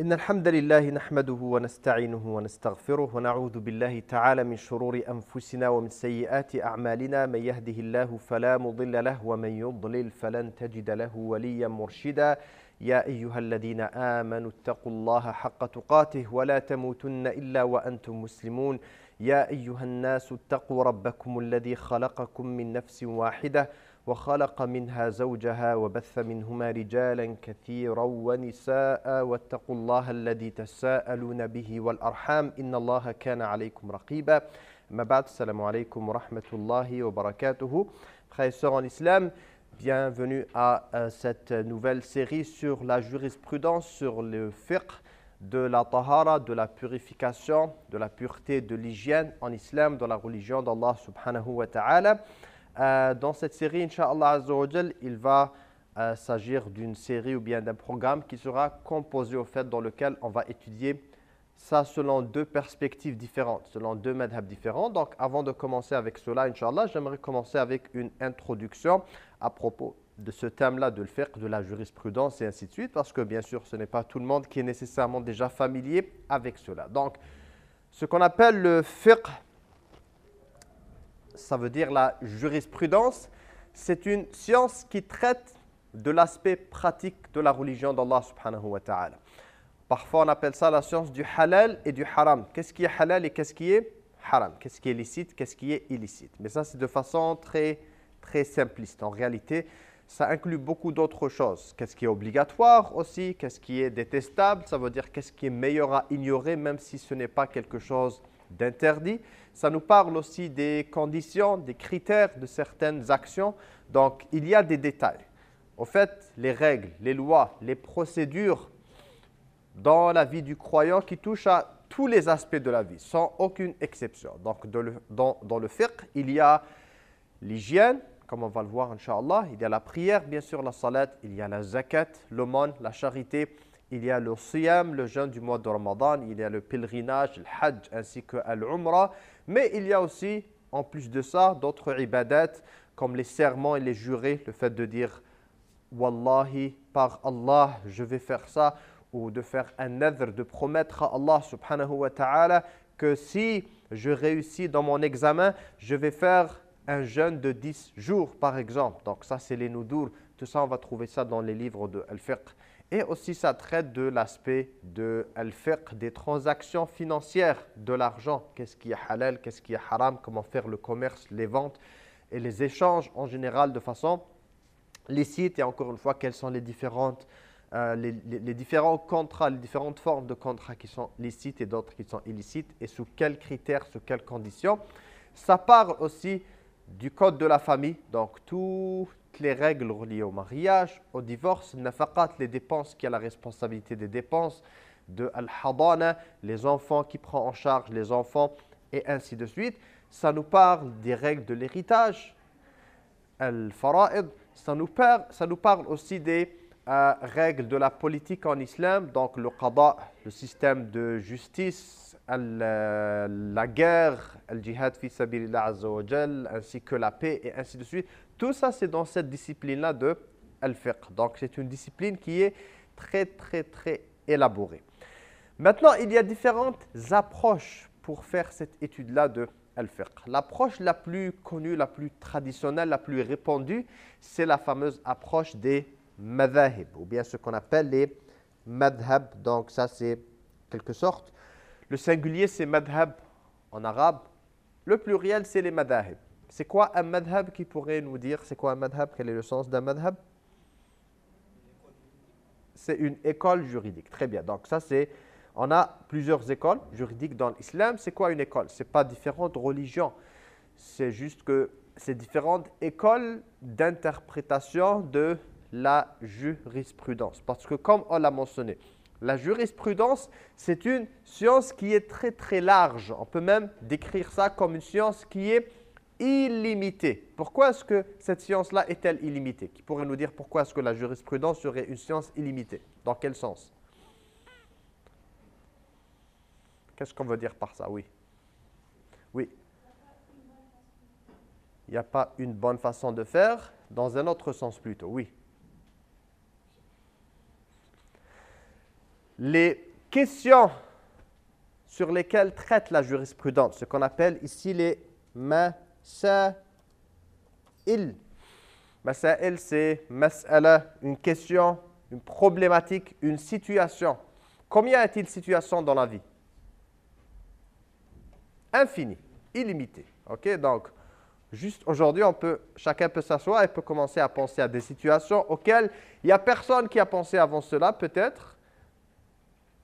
إن الحمد لله نحمده ونستعينه ونستغفره ونعوذ بالله تعالى من شرور أنفسنا ومن سيئات أعمالنا. من يهده الله فلا مضل له ومن يضلل فلن تجد له وليا مرشدا. يا أيها الذين آمنوا اتقوا الله حق تقاته ولا تموتن إلا وأنتم مسلمون. يا أيها الناس اتقوا ربكم الذي خلقكم من نفس واحدة وخلق منها زوجها وبث منهما رجالا كثيرا ونساء واتقوا الله الذي تساءلون به والأرحام إن الله كان عليكم رقيبا ما بعد السلام عليكم ورحمة الله وبركاته sœurs en islam, bienvenue à euh, cette nouvelle série sur la jurisprudence, sur le fiqh de la tahara, de la purification, de la pureté, de l'hygiène en islam, dans la religion d'Allah subhanahu wa ta'ala. Euh, dans cette série, Inch'Allah il va euh, s'agir d'une série ou bien d'un programme qui sera composé au fait dans lequel on va étudier ça selon deux perspectives différentes, selon deux madhabs différents. Donc avant de commencer avec cela, Inch'Allah, j'aimerais commencer avec une introduction à propos de ce thème-là, de le faire, de la jurisprudence et ainsi de suite, parce que bien sûr, ce n'est pas tout le monde qui est nécessairement déjà familier avec cela. Donc, ce qu'on appelle le fiqh, ça veut dire la jurisprudence, c'est une science qui traite de l'aspect pratique de la religion d'Allah subhanahu wa ta'ala. Parfois, on appelle ça la science du halal et du haram. Qu'est-ce qui est halal et qu'est-ce qui est haram? Qu'est-ce qui est licite, qu'est-ce qui est illicite? Mais ça, c'est de façon très, très simpliste. En réalité, ça inclut beaucoup d'autres choses. Qu'est-ce qui est obligatoire aussi? Qu'est-ce qui est détestable? Ça veut dire qu'est-ce qui est meilleur à ignorer, même si ce n'est pas quelque chose d'interdit. Ça nous parle aussi des conditions, des critères de certaines actions. Donc, il y a des détails. Au fait, les règles, les lois, les procédures dans la vie du croyant qui touchent à tous les aspects de la vie, sans aucune exception. Donc, dans le, dans, dans le fiqh, il y a l'hygiène, comme on va le voir, Inch'Allah. Il y a la prière, bien sûr, la salat. Il y a la zakat, l'aumône, la charité. Il y a le siyam, le jeûne du mois de Ramadan. Il y a le pèlerinage, le hajj, ainsi que l'umrah. Mais il y a aussi, en plus de ça, d'autres ibadat, comme les serments et les jurés. Le fait de dire « Wallahi, par Allah, je vais faire ça » ou de faire un nadr, de promettre à Allah subhanahu wa ta'ala que si je réussis dans mon examen, je vais faire un jeûne de 10 jours, par exemple. Donc ça, c'est les noudour. Tout ça, on va trouver ça dans les livres de Al-Fiqh. Et aussi, ça traite de l'aspect de Al-Fiqh, des transactions financières de l'argent. Qu'est-ce qui est halal, qu'est-ce qui est haram, comment faire le commerce, les ventes et les échanges en général de façon licite. Et encore une fois, quelles sont les différentes euh, les, les, les, différents contrats, les différentes formes de contrats qui sont licites et d'autres qui sont illicites et sous quels critères, sous quelles conditions. Ça parle aussi du code de la famille, donc toutes les règles reliées au mariage, au divorce, nafaqat, les dépenses qui a la responsabilité des dépenses, de al-hadana, les enfants qui prend en charge les enfants et ainsi de suite. Ça nous parle des règles de l'héritage, al-fara'id, ça, ça nous parle aussi des euh, règles de la politique en islam, donc le qada, le système de justice, la, la guerre, le jihad fi ainsi que la paix et ainsi de suite. Tout ça, c'est dans cette discipline-là de al-fiqh. Donc, c'est une discipline qui est très, très, très élaborée. Maintenant, il y a différentes approches pour faire cette étude-là de al-fiqh. L'approche la plus connue, la plus traditionnelle, la plus répandue, c'est la fameuse approche des madhahib, ou bien ce qu'on appelle les madhab. Donc ça, c'est quelque sorte. Le singulier, c'est madhab en arabe. Le pluriel, c'est les madhahib. C'est quoi un madhab qui pourrait nous dire c'est quoi un madhab Quel est le sens d'un madhab C'est une école juridique. Très bien. Donc ça, c'est... On a plusieurs écoles juridiques dans l'islam. C'est quoi une école? Ce n'est pas différentes religions. C'est juste que c'est différentes écoles d'interprétation de la jurisprudence. Parce que comme on l'a mentionné, la jurisprudence, c'est une science qui est très très large. On peut même décrire ça comme une science qui est illimitée. Pourquoi est-ce que cette science-là est-elle illimitée? Qui pourrait nous dire pourquoi est-ce que la jurisprudence serait une science illimitée? Dans quel sens? Qu'est-ce qu'on veut dire par ça? Oui. Oui. Il n'y a pas une bonne façon de faire, dans un autre sens plutôt, oui. Les questions sur lesquelles traite la jurisprudence, ce qu'on appelle ici les masa'il. Masa'il, c'est mas'ala, une question, une problématique, une situation. Combien y a-t-il de situations dans la vie? Infini, illimité. Ok, donc juste aujourd'hui, on peut, chacun peut s'asseoir et peut commencer à penser à des situations auxquelles il n'y a personne qui a pensé avant cela, peut-être.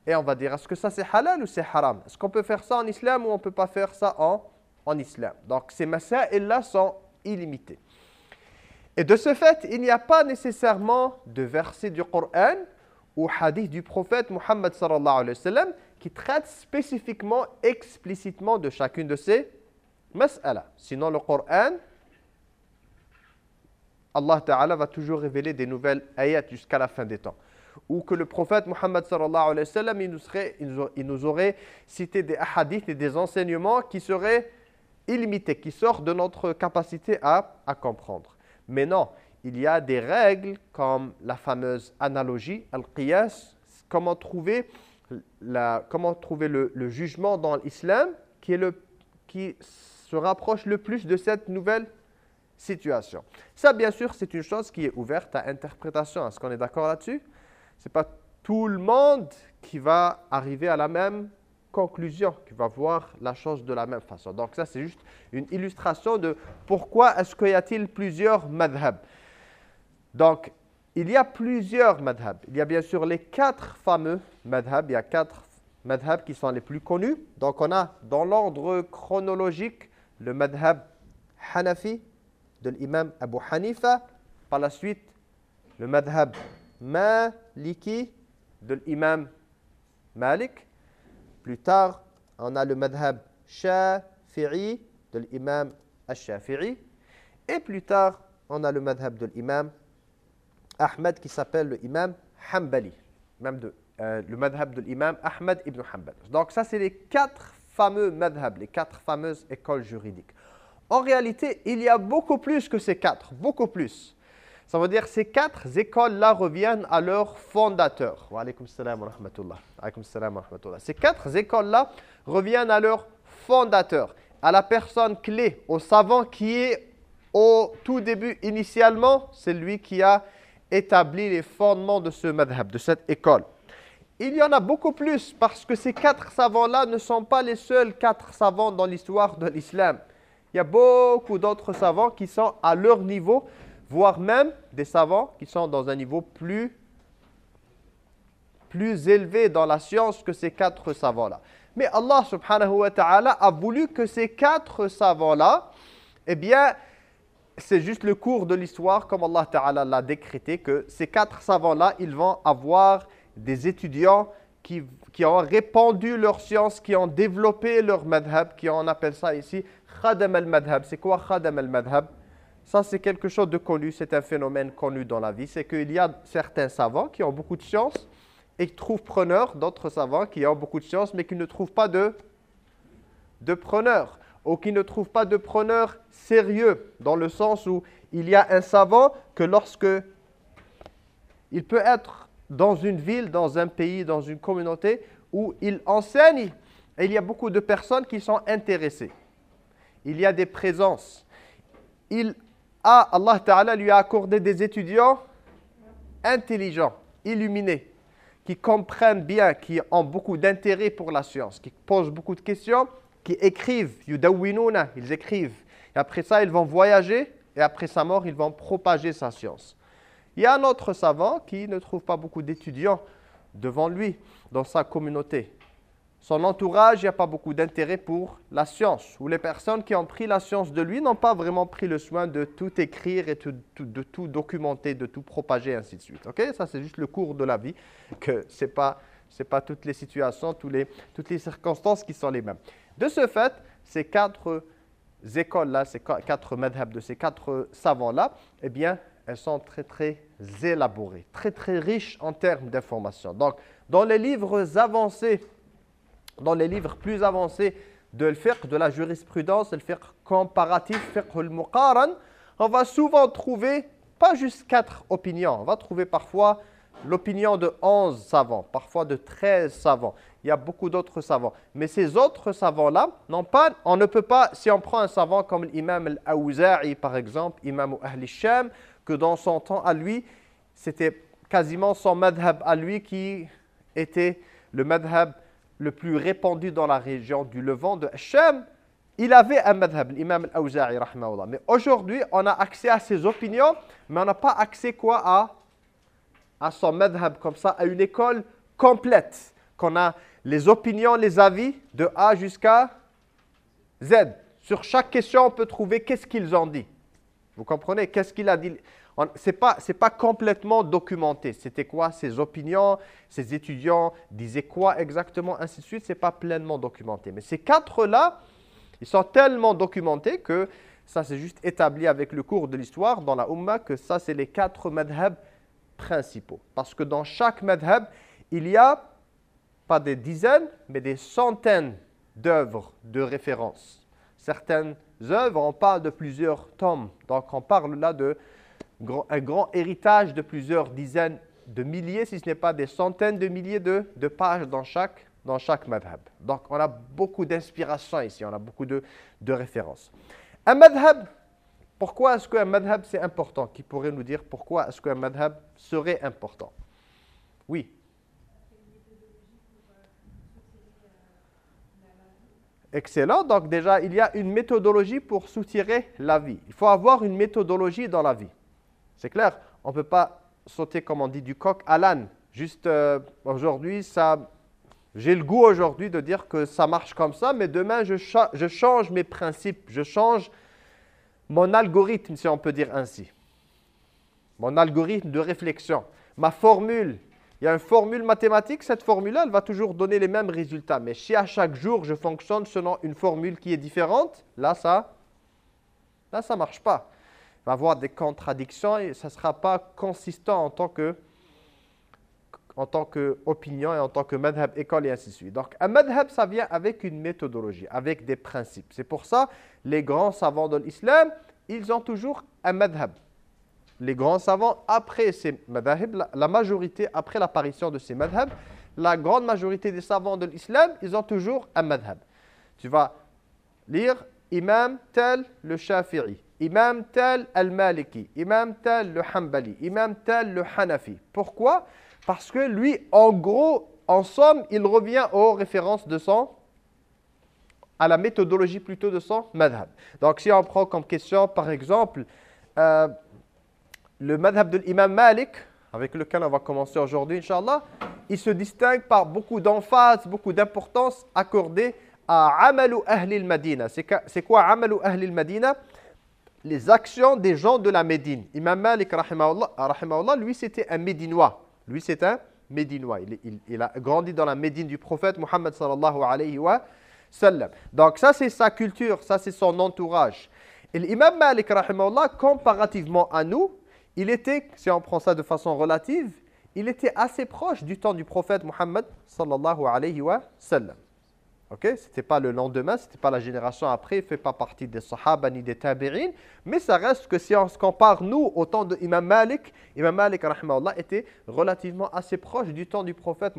Et on va dire, est-ce que ça c'est halal ou c'est haram? Est-ce qu'on peut faire ça en islam ou on ne peut pas faire ça en, en islam? Donc ces masa'il-là sont illimités. Et de ce fait, il n'y a pas nécessairement de verset du Coran ou hadith du prophète Muhammad sallallahu alayhi wa sallam qui traite spécifiquement, explicitement de chacune de ces mas'ala. Sinon, le Coran, Allah Ta'ala va toujours révéler des nouvelles ayats jusqu'à la fin des temps. Ou que le prophète Muhammad sallallahu alayhi wa sallam, il nous, aurait cité des hadiths et des enseignements qui seraient illimités, qui sortent de notre capacité à, comprendre. Mais non, il y a des règles comme la fameuse analogie, al-qiyas, comment trouver, le, jugement dans l'islam qui se rapproche le plus de cette nouvelle situation. Ça, bien sûr, c'est une chose qui est ouverte à interprétation. Est-ce qu'on est, d'accord là-dessus? Ce n'est pas tout le monde qui va arriver à la même conclusion, qui va voir la chose de la même façon. Donc ça, c'est juste une illustration de pourquoi est-ce qu'il y a-t-il plusieurs madhab. Donc, il y a plusieurs madhab. Il y a bien sûr les quatre fameux madhab. Il y a quatre madhab qui sont les plus connus. Donc, on a dans l'ordre chronologique le madhab Hanafi de l'imam Abu Hanifa. Par la suite, le madhab Maliki de l'imam Malik. Plus tard, on a le madhab Shafi'i de l'imam Al-Shafi'i. Et plus tard, on a le madhab de l'imam Ahmed qui s'appelle le imam Hanbali. Euh, le madhab de l'imam Ahmed ibn Hanbal. Donc ça, c'est les quatre fameux madhab, les quatre fameuses écoles juridiques. En réalité, il y a beaucoup plus que ces quatre, beaucoup plus. Ça veut dire que ces quatre écoles-là reviennent à leur fondateur. Wa alaykum salam wa rahmatullah. salam wa rahmatullah. Ces quatre écoles-là reviennent à leur fondateur, à la personne clé, au savant qui est au tout début, initialement, c'est lui qui a établi les fondements de ce madhab, de cette école. Il y en a beaucoup plus parce que ces quatre savants-là ne sont pas les seuls quatre savants dans l'histoire de l'islam. Il y a beaucoup d'autres savants qui sont à leur niveau, voire même des savants qui sont dans un niveau plus, plus élevé dans la science que ces quatre savants-là. Mais Allah subhanahu wa ta'ala a voulu que ces quatre savants-là, eh bien, c'est juste le cours de l'histoire, comme Allah Ta'ala l'a décrété, que ces quatre savants-là, ils vont avoir des étudiants qui, qui, ont répandu leur science, qui ont développé leur madhab, qui on appelle ça ici khadam al-madhab. C'est quoi khadam al-madhab? Ça, c'est quelque chose de connu, c'est un phénomène connu dans la vie. C'est qu'il y a certains savants qui ont beaucoup de science et qui trouvent preneurs, d'autres savants qui ont beaucoup de science mais qui ne trouvent pas de, de preneurs ou qui ne trouvent pas de preneur sérieux, dans le sens où il y a un savant que lorsque il peut être dans une ville, dans un pays, dans une communauté, où il enseigne, et il y a beaucoup de personnes qui sont intéressées. Il y a des présences. Il a, Allah Ta'ala lui a accordé des étudiants intelligents, illuminés, qui comprennent bien, qui ont beaucoup d'intérêt pour la science, qui posent beaucoup de questions qui écrivent, yudawwinuna, ils écrivent. Et après ça, ils vont voyager et après sa mort, ils vont propager sa science. Il y a un autre savant qui ne trouve pas beaucoup d'étudiants devant lui dans sa communauté. Son entourage, il n'y a pas beaucoup d'intérêt pour la science. Ou les personnes qui ont pris la science de lui n'ont pas vraiment pris le soin de tout écrire et de tout documenter, de tout propager, ainsi de suite. Ok? Ça, c'est juste le cours de la vie, que ce n'est pas, pas toutes les situations, toutes les circonstances qui sont les mêmes. De ce fait, ces quatre écoles-là, ces quatre madhab de ces quatre savants-là, eh bien, elles sont très, très élaborées, très, très riches en termes d'informations. Donc, dans les livres avancés, dans les livres plus avancés de la jurisprudence, le fiqh comparatif, fiqh al-muqaran, on va souvent trouver pas juste quatre opinions, on va trouver parfois l'opinion de 11 savants, parfois de 13 savants. Il y a beaucoup d'autres savants. Mais ces autres savants-là, pas, on ne peut pas, si on prend un savant comme l'imam al-Awza'i par exemple, imam Ahl Sham, que dans son temps à lui, c'était quasiment son madhab à lui qui était le madhab le plus répandu dans la région du Levant de Sham. Il avait un madhab, l'imam al-Awza'i, Mais aujourd'hui, on a accès à ses opinions, mais on n'a pas accès quoi à à son madhab comme ça, à une école complète, qu'on a les opinions, les avis de A jusqu'à Z. Sur chaque question, on peut trouver qu'est-ce qu'ils ont dit. Vous comprenez? Qu'est-ce qu'il a dit? Ce n'est pas, pas complètement documenté. C'était quoi ses opinions Ses étudiants disaient quoi exactement Ainsi de suite. Ce n'est pas pleinement documenté. Mais ces quatre-là, ils sont tellement documentés que ça c'est juste établi avec le cours de l'histoire dans la Ummah que ça c'est les quatre madhabs principaux. Parce que dans chaque madhab, il y a pas des dizaines, mais des centaines d'œuvres de référence. Certaines œuvres, on parle de plusieurs tomes. Donc on parle là de un grand héritage de plusieurs dizaines de milliers, si ce n'est pas des centaines de milliers de, pages dans chaque, dans chaque madhab. Donc on a beaucoup d'inspiration ici, on a beaucoup de, de références. Un madhab, pourquoi est-ce qu'un madhab c'est important? Qui pourrait nous dire pourquoi est-ce qu'un madhab serait important? Oui. Excellent. Donc déjà, il y a une méthodologie pour soutirer la vie. Il faut avoir une méthodologie dans la vie. C'est clair On ne peut pas sauter, comme on dit, du coq à l'âne. Juste euh, aujourd'hui, j'ai le goût aujourd'hui de dire que ça marche comme ça, mais demain, je, je change mes principes, je change mon algorithme, si on peut dire ainsi. Mon algorithme de réflexion. Ma formule. Il y a une formule mathématique, cette formule-là, elle va toujours donner les mêmes résultats. Mais si à chaque jour, je fonctionne selon une formule qui est différente, là, ça là, ça ne marche pas. Il va avoir des contradictions et ça ne sera pas consistant en tant que en tant qu'opinion et en tant que madhab, école et ainsi de suite. Donc, un madhab, ça vient avec une méthodologie, avec des principes. C'est pour ça, les grands savants de l'islam, ils ont toujours un madhab. Les grands savants, après ces madhab, la majorité, après l'apparition de ces madhab, la grande majorité des savants de l'islam, ils ont toujours un madhab. Tu vas lire imam tel le Shafi'i, imam tel al-Maliki, imam tel le Hanbali, imam tel le Hanafi. Pourquoi? Parce que lui, en gros, en somme, il revient aux références de son, à la méthodologie plutôt de son madhab. Donc si on prend comme question, par exemple, euh, le madhab de l'imam Malik, avec lequel on va commencer aujourd'hui, Inch'Allah, il se distingue par beaucoup d'emphase, beaucoup d'importance accordée à Amalu Ahli al-Madina. C'est quoi Amalu Ahli al-Madina Les actions des gens de la Médine. Imam Malik, rahimahullah, lui, c'était un Médinois. Lui, c'est un Médinois. Il, a grandi dans la Médine du prophète Muhammad sallallahu alayhi wa sallam. Donc ça, c'est sa culture, ça, c'est son entourage. Et l'imam Malik, rahimahullah, comparativement à nous, il était, si on prend ça de façon relative, il était assez proche du temps du prophète Muhammad. Ok, ce n'était pas le lendemain, ce n'était pas la génération après, il fait pas partie des sahaba ni des tabi'in, mais ça reste que si on se compare nous au temps d'Imam Malik, Imam Malik était relativement assez proche du temps du prophète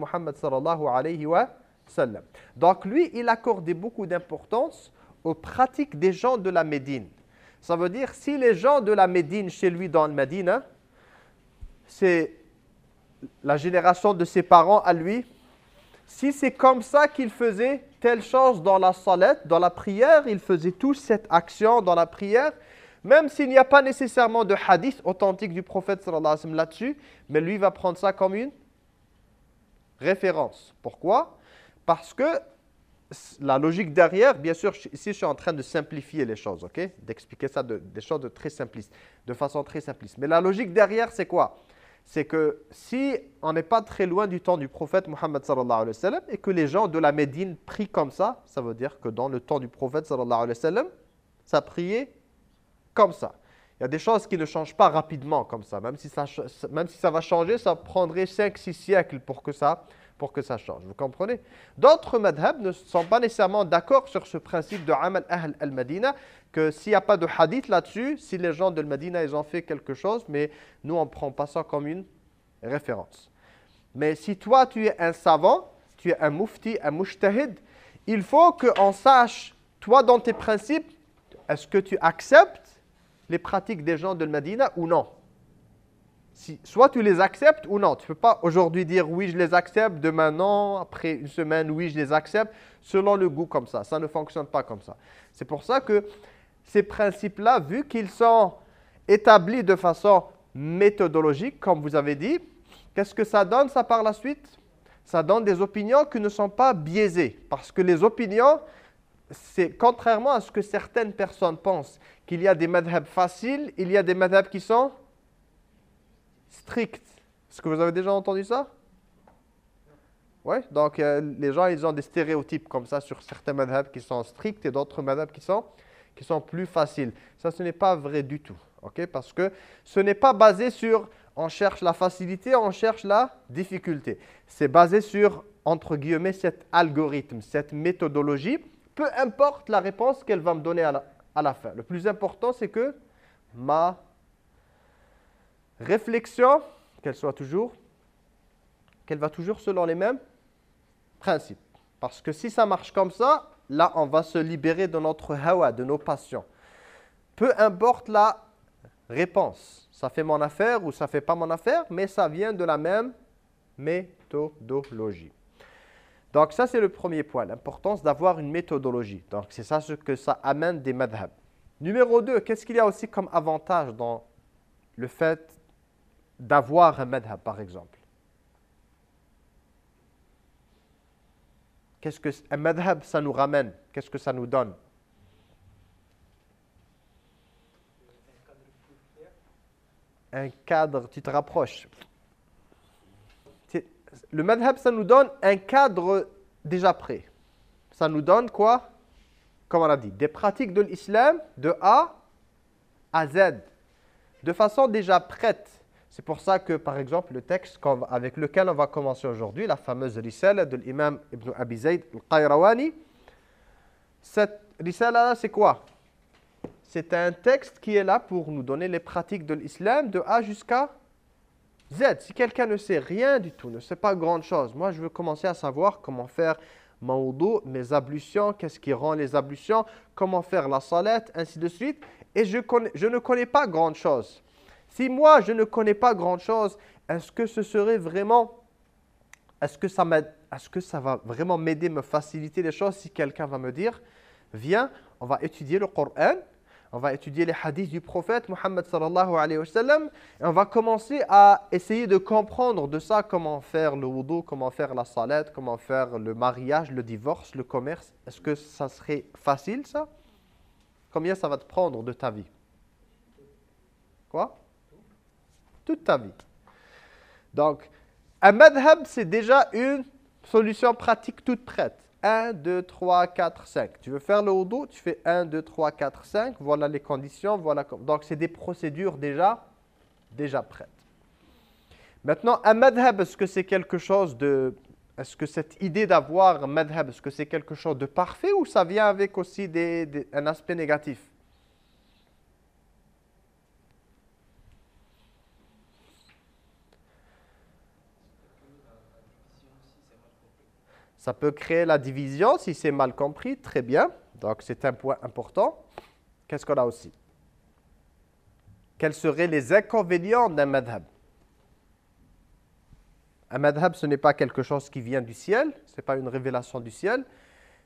sallam. Donc lui, il accordait beaucoup d'importance aux pratiques des gens de la Médine. Ça veut dire, si les gens de la Médine, chez lui dans le Médine, c'est la génération de ses parents à lui, si c'est comme ça qu'il faisait telle chose dans la salette, dans la prière, il faisait tous cette action dans la prière, même s'il n'y a pas nécessairement de hadith authentique du prophète là-dessus, mais lui va prendre ça comme une référence. Pourquoi? Parce que la logique derrière, bien sûr, ici je suis en train de simplifier les choses, D'expliquer ça, de, des choses de très simplistes, de façon très simpliste. Mais la logique derrière, c'est quoi? C'est que si on n'est pas très loin du temps du prophète sallam et que les gens de la Médine prient comme ça, ça veut dire que dans le temps du prophète sallallahu alayhi wa sallam, ça priait comme ça. Il y a des choses qui ne changent pas rapidement comme ça. Même si ça, même si ça va changer, ça prendrait 5-6 siècles pour que ça pour que ça change. Vous comprenez? D'autres madhab ne sont pas nécessairement d'accord sur ce principe de Amal Ahl al-Madina, que s'il n'y a pas de hadith là-dessus, si les gens de Madina ils ont fait quelque chose, mais nous on ne prend pas ça comme une référence. Mais si toi, tu es un savant, tu es un mufti, un mujtahid, il faut qu'on sache, toi, dans tes principes, est-ce que tu acceptes les pratiques des gens de Medina ou non? Soit tu les acceptes ou non. Tu ne peux pas aujourd'hui dire oui, je les accepte, demain non, après une semaine, oui, je les accepte, selon le goût comme ça. Ça ne fonctionne pas comme ça. C'est pour ça que ces principes-là, vu qu'ils sont établis de façon méthodologique, comme vous avez dit, qu'est-ce que ça donne ça par la suite? Ça donne des opinions qui ne sont pas biaisées. Parce que les opinions, c'est contrairement à ce que certaines personnes pensent, qu'il y a des madhabs faciles, il y a des madhabs qui sont stricts. Est-ce que vous avez déjà entendu ça? Oui, donc euh, les gens, ils ont des stéréotypes comme ça sur certains madhabs qui sont stricts et d'autres madhabs qui sont, qui sont plus faciles. Ça, ce n'est pas vrai du tout, ok? Parce que ce n'est pas basé sur on cherche la facilité, on cherche la difficulté. C'est basé sur, entre guillemets, cet algorithme, cette méthodologie peu importe la réponse qu'elle va me donner à la, fin. Le plus important, c'est que ma réflexion, qu'elle soit toujours, qu'elle va toujours selon les mêmes principes. Parce que si ça marche comme ça, là, on va se libérer de notre hawa, de nos passions. Peu importe la réponse. Ça fait mon affaire ou ça fait pas mon affaire, mais ça vient de la même méthodologie. Donc ça, c'est le premier point, l'importance d'avoir une méthodologie. Donc c'est ça ce que ça amène des madhab. Numéro 2, qu'est-ce qu'il y a aussi comme avantage dans le fait d'avoir un madhab, par exemple Qu'est-ce que un madhab, ça nous ramène Qu'est-ce que ça nous donne? Un cadre, tu te rapproches le madhab, ça nous donne un cadre déjà prêt. Ça nous donne quoi? Comme on a dit, des pratiques de l'islam de A à Z, de façon déjà prête. C'est pour ça que, par exemple, le texte avec lequel on va commencer aujourd'hui, la fameuse risala de l'imam Ibn Abi Zayd al-Qayrawani, cette risala-là, c'est quoi? C'est un texte qui est là pour nous donner les pratiques de l'islam de A jusqu'à Z, si quelqu'un ne sait rien du tout, ne sait pas grande chose, moi je veux commencer à savoir comment faire wudu, mes ablutions, qu'est-ce qui rend les ablutions, comment faire la salette, ainsi de suite. Et je, je ne connais pas grande chose. Si moi je ne connais pas grande chose, est-ce que ce serait vraiment, est-ce que, ça va vraiment m'aider, me faciliter les choses si quelqu'un va me dire, viens, on va étudier le Coran, on va étudier les hadiths du prophète Muhammad sallallahu alayhi wa sallam et on va commencer à essayer de comprendre de ça comment faire le wudu, comment faire la salat, comment faire le mariage, le divorce, le commerce. Est-ce que ça serait facile ça? Combien ça va te prendre de ta vie? Quoi? Toute ta vie. Donc, un madhab, c'est déjà une solution pratique toute prête. 1, 2, 3, 4, 5. Tu veux faire le wudu, tu fais 1, 2, 3, 4, 5. Voilà les conditions. Voilà Donc, c'est des procédures déjà, déjà prêtes. Maintenant, un madhab, est-ce que c'est quelque chose de... Est-ce que cette idée d'avoir un madhab, est-ce que c'est quelque chose de parfait ou ça vient avec aussi des, un aspect négatif? Ça peut créer la division si c'est mal compris, très bien. Donc c'est un point important. Qu'est-ce qu'on a aussi? Quels seraient les inconvénients d'un madhab? Un madhab, ce n'est pas quelque chose qui vient du ciel, ce n'est pas une révélation du ciel.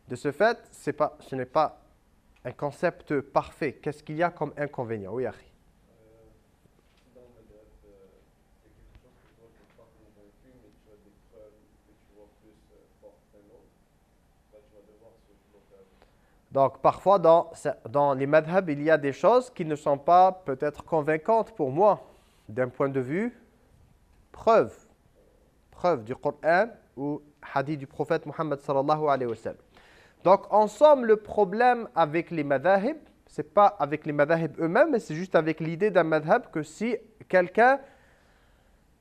De ce fait, ce n'est pas un concept parfait. Qu'est-ce qu'il y a comme inconvénient? Oui, Harry. Donc, parfois, dans, les madhab, il y a des choses qui ne sont pas peut-être convaincantes pour moi, d'un point de vue preuve. Preuve du Coran ou hadith du prophète Muhammad sallallahu alayhi wa sallam. Donc, en somme, le problème avec les madhab, ce n'est pas avec les madhab eux-mêmes, mais c'est juste avec l'idée d'un madhab que si quelqu'un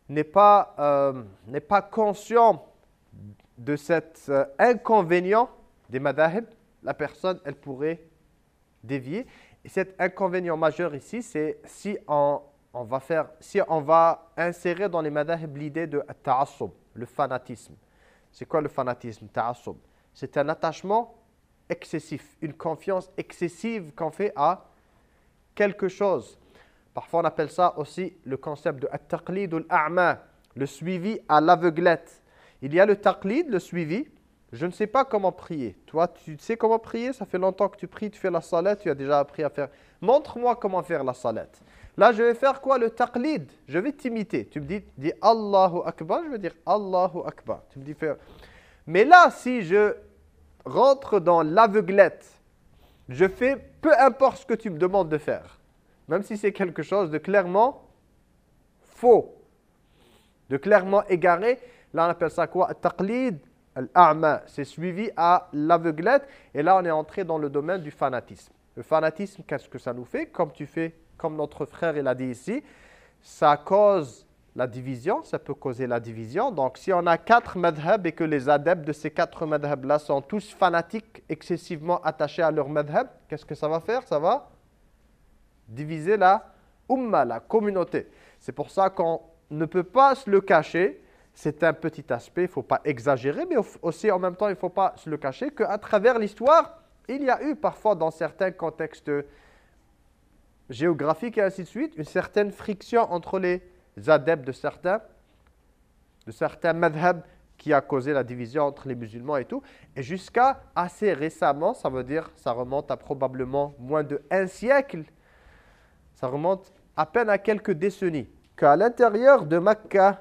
n'est pas, euh, pas conscient de cet euh, inconvénient des madhab, la personne, elle pourrait dévier. Et cet inconvénient majeur ici, c'est si on va faire, si on va insérer dans les madhab l'idée de ta'assub, le fanatisme. C'est quoi le fanatisme, ta'assub C'est un attachement excessif, une confiance excessive qu'on fait à quelque chose. Parfois on appelle ça aussi le concept de at-taqlid al-a'ma, le suivi à l'aveuglette. Il y a le taqlid, le suivi. Je ne sais pas comment prier. Toi, tu sais comment prier? Ça fait longtemps que tu pries, tu fais la salette, tu as déjà appris à faire. Montre-moi comment faire la salette. Là, je vais faire quoi? Le taqlid. Je vais t'imiter. Tu me dis, dis Allahu Akbar, je vais dire Allahu Akbar. Tu me dis faire. Mais là, si je rentre dans l'aveuglette, je fais peu importe ce que tu me demandes de faire. Même si c'est quelque chose de clairement faux, de clairement égaré. Là, on appelle ça quoi? Taqlid al-a'ma. C'est suivi à l'aveuglette. Et là, on est entré dans le domaine du fanatisme. Le fanatisme, qu'est-ce que ça nous fait? Comme tu fais comme notre frère l'a dit ici, ça cause la division, ça peut causer la division. Donc, si on a quatre madhab et que les adeptes de ces quatre madhab-là sont tous fanatiques, excessivement attachés à leur madhab, qu'est-ce que ça va faire? Ça va diviser la umma, la communauté. C'est pour ça qu'on ne peut pas se le cacher. C'est un petit aspect, il ne faut pas exagérer, mais aussi en même temps, il ne faut pas se le cacher qu'à travers l'histoire, il y a eu parfois dans certains contextes géographique et ainsi de suite, une certaine friction entre les adeptes de certains, de certains madhab qui a causé la division entre les musulmans et tout. Et jusqu'à assez récemment, ça veut dire, ça remonte à probablement moins de un siècle, ça remonte à peine à quelques décennies, qu'à l'intérieur de Mecca,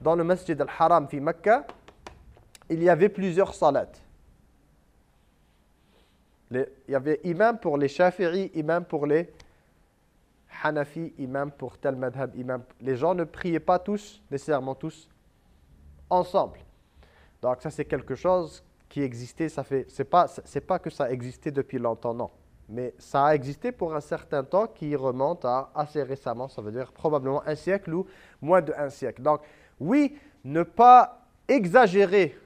dans le masjid al-Haram, fi Mecca, il y avait plusieurs salats. il y avait imam pour les Shafi'i, imam pour les Hanafi, imam pour tel madhab, imam. Les gens ne priaient pas tous, nécessairement tous, ensemble. Donc ça c'est quelque chose qui existait, ça fait, c'est pas, c'est pas que ça existait depuis longtemps, non. Mais ça a existé pour un certain temps qui remonte à assez récemment, ça veut dire probablement un siècle ou moins d'un siècle. Donc oui, ne pas exagérer,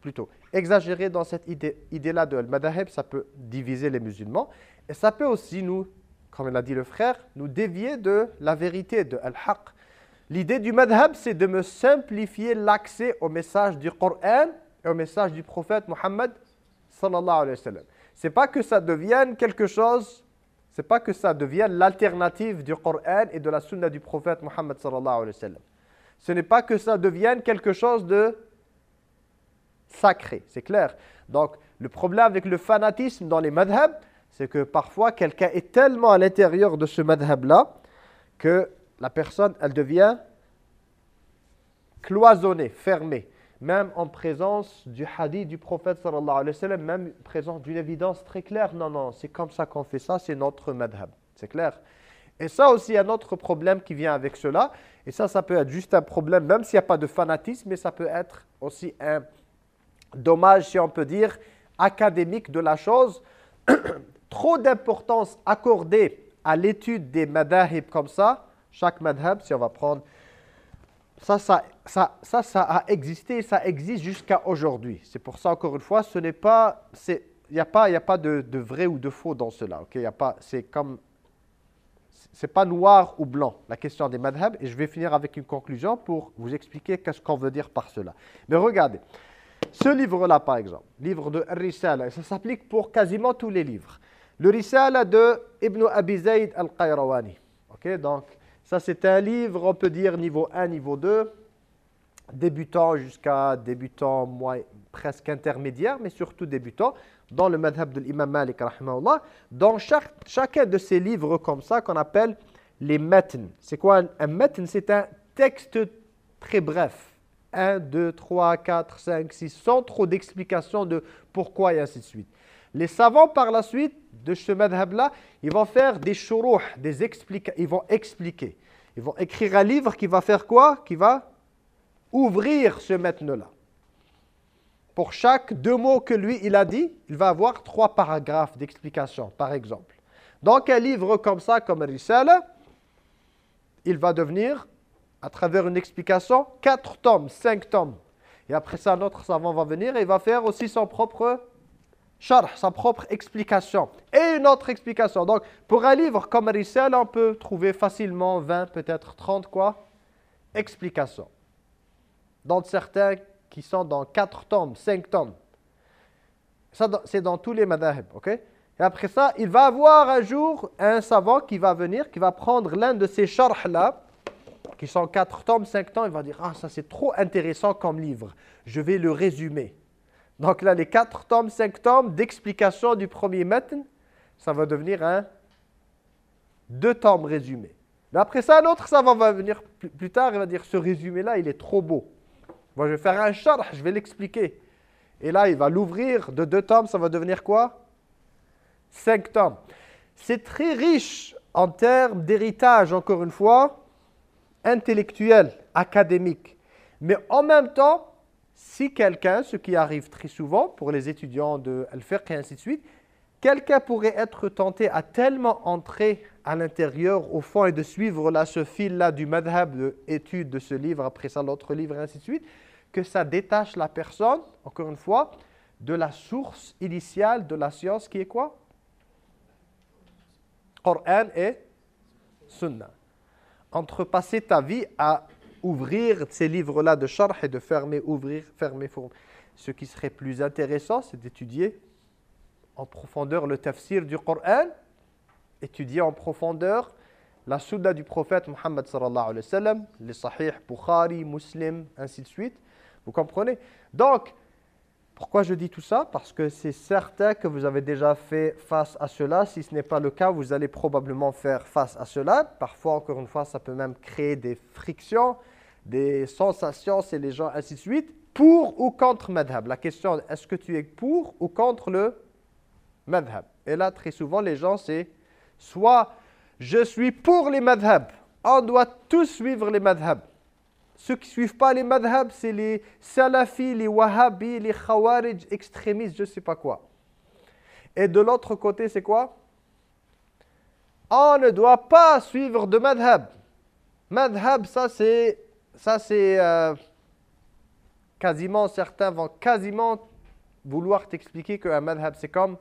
plutôt, exagérer dans cette idée-là idée de al-madahib, ça peut diviser les musulmans. Et ça peut aussi nous comme l'a dit le frère, nous dévier de la vérité, de al-haq. L'idée du madhab, c'est de me simplifier l'accès au message du Coran et au message du prophète Muhammad sallallahu alayhi wa sallam. C'est pas que ça devienne quelque chose, c'est pas que ça devienne l'alternative du Coran et de la sunna du prophète Muhammad sallallahu. Ce n'est pas que ça devienne quelque chose de sacré, c'est clair. Donc, le problème avec le fanatisme dans les madhabs, c'est que parfois quelqu'un est tellement à l'intérieur de ce madhab-là que la personne, elle devient cloisonnée, fermée, même en présence du hadith du prophète sallallahu alayhi wa sallam, même en présence d'une évidence très claire. Non, non, c'est comme ça qu'on fait ça, c'est notre madhab. C'est clair Et ça aussi, un autre problème qui vient avec cela, et ça, ça peut être juste un problème, même s'il n'y a pas de fanatisme, mais ça peut être aussi un dommage, si on peut dire, académique de la chose, trop d'importance accordée à l'étude des madhab comme ça, chaque madhab, si on va prendre, ça, ça, ça, ça, ça a existé, ça existe jusqu'à aujourd'hui. C'est pour ça, encore une fois, ce n'est pas, il n'y a pas, y a pas de, vrai ou de faux dans cela. ok? C'est comme, c'est pas noir ou blanc, la question des madhab, et je vais finir avec une conclusion pour vous expliquer qu'est-ce qu'on veut dire par cela. Mais regardez, ce livre-là, par exemple, livre de Risala, ça s'applique pour quasiment tous les livres. Le Risala de Ibn Abi Zayd al-Qayrawani. Ok, donc ça c'est un livre, on peut dire niveau 1, niveau 2, débutant jusqu'à débutant presque intermédiaire, mais surtout débutant, dans le madhab de l'imam Malik, dans chaque, chacun de ces livres comme ça qu'on appelle les matn. C'est quoi un, un C'est un texte très bref. 1, 2, 3, 4, 5, 6, sans trop d'explications de pourquoi et ainsi de suite. Les savants par la suite de ce madhab-là, ils vont faire des shuruh, des ils vont expliquer. Ils vont écrire un livre qui va faire quoi? Qui va ouvrir ce matn-là. Pour chaque deux mots que lui, il a dit, il va avoir trois paragraphes d'explication, par exemple. Donc un livre comme ça, comme Risala, il va devenir, à travers une explication, quatre tomes, cinq tomes. Et après ça, un autre savant va venir et il va faire aussi son propre Sharh, sa propre explication. Et une autre explication. Donc, pour un livre comme Rissal, on peut trouver facilement 20, peut-être 30 quoi Explications. Dans certains qui sont dans 4 tomes, 5 tomes. Ça, c'est dans tous les madhab, ok? Et après ça, il va avoir un jour un savant qui va venir, qui va prendre l'un de ces sharhs-là, qui sont 4 tomes, 5 tomes, il va dire « Ah, ça c'est trop intéressant comme livre, je vais le résumer. » Donc là, les 4 tomes, 5 tomes d'explication du premier matn, ça va devenir un deux tomes résumés. Mais après ça, un autre savant va venir plus, tard et va dire « Ce résumé-là, il est trop beau. Moi, je vais faire un sharh, je vais l'expliquer. » Et là, il va l'ouvrir de deux tomes, ça va devenir quoi? Cinq tomes. C'est très riche en termes d'héritage, encore une fois, intellectuel, académique. Mais en même temps, si quelqu'un, ce qui arrive très souvent pour les étudiants de Al-Fiqh et ainsi de suite, quelqu'un pourrait être tenté à tellement entrer à l'intérieur, au fond, et de suivre là, ce fil-là du madhab, de de ce livre, après ça l'autre livre, et ainsi de suite, que ça détache la personne, encore une fois, de la source initiale de la science qui est quoi? Coran et Sunnah. Entre passer ta vie à ouvrir ces livres-là de charh et de fermer, ouvrir, fermer, Ce qui serait plus intéressant, c'est d'étudier en profondeur le tafsir du Coran, étudier en profondeur la Sunna du prophète Muhammad sallallahu alayhi wa sallam, les sahih Bukhari, Muslim, ainsi de suite, vous comprenez? Donc, pourquoi je dis tout ça? Parce que c'est certain que vous avez déjà fait face à cela. Si ce n'est pas le cas, vous allez probablement faire face à cela. Parfois, encore une fois, ça peut même créer des frictions, des sensations, c'est les gens, ainsi de suite. Pour ou contre madhab? La question, est-ce que tu es pour ou contre le madhab? Et là, très souvent, les gens, c'est soit je suis pour les madhab. On doit tous suivre les madhab. Ceux qui ne suivent pas les madhab, c'est les salafis, les wahhabis, les khawarij, extrémistes, je ne sais pas quoi. Et de l'autre côté, c'est quoi? On ne doit pas suivre de madhab. Madhab, ça c'est, ça c'est euh, quasiment, certains vont quasiment vouloir t'expliquer qu'un madhab, c'est comme